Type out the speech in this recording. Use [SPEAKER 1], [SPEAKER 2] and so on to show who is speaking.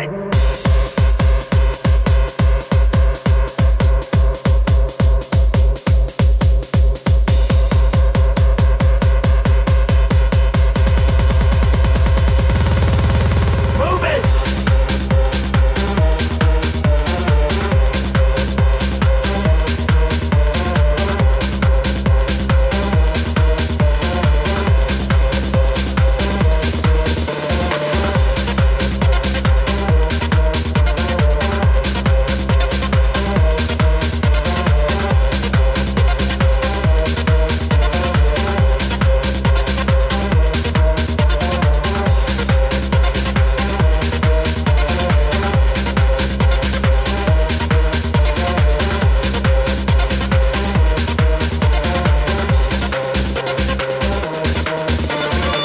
[SPEAKER 1] sides.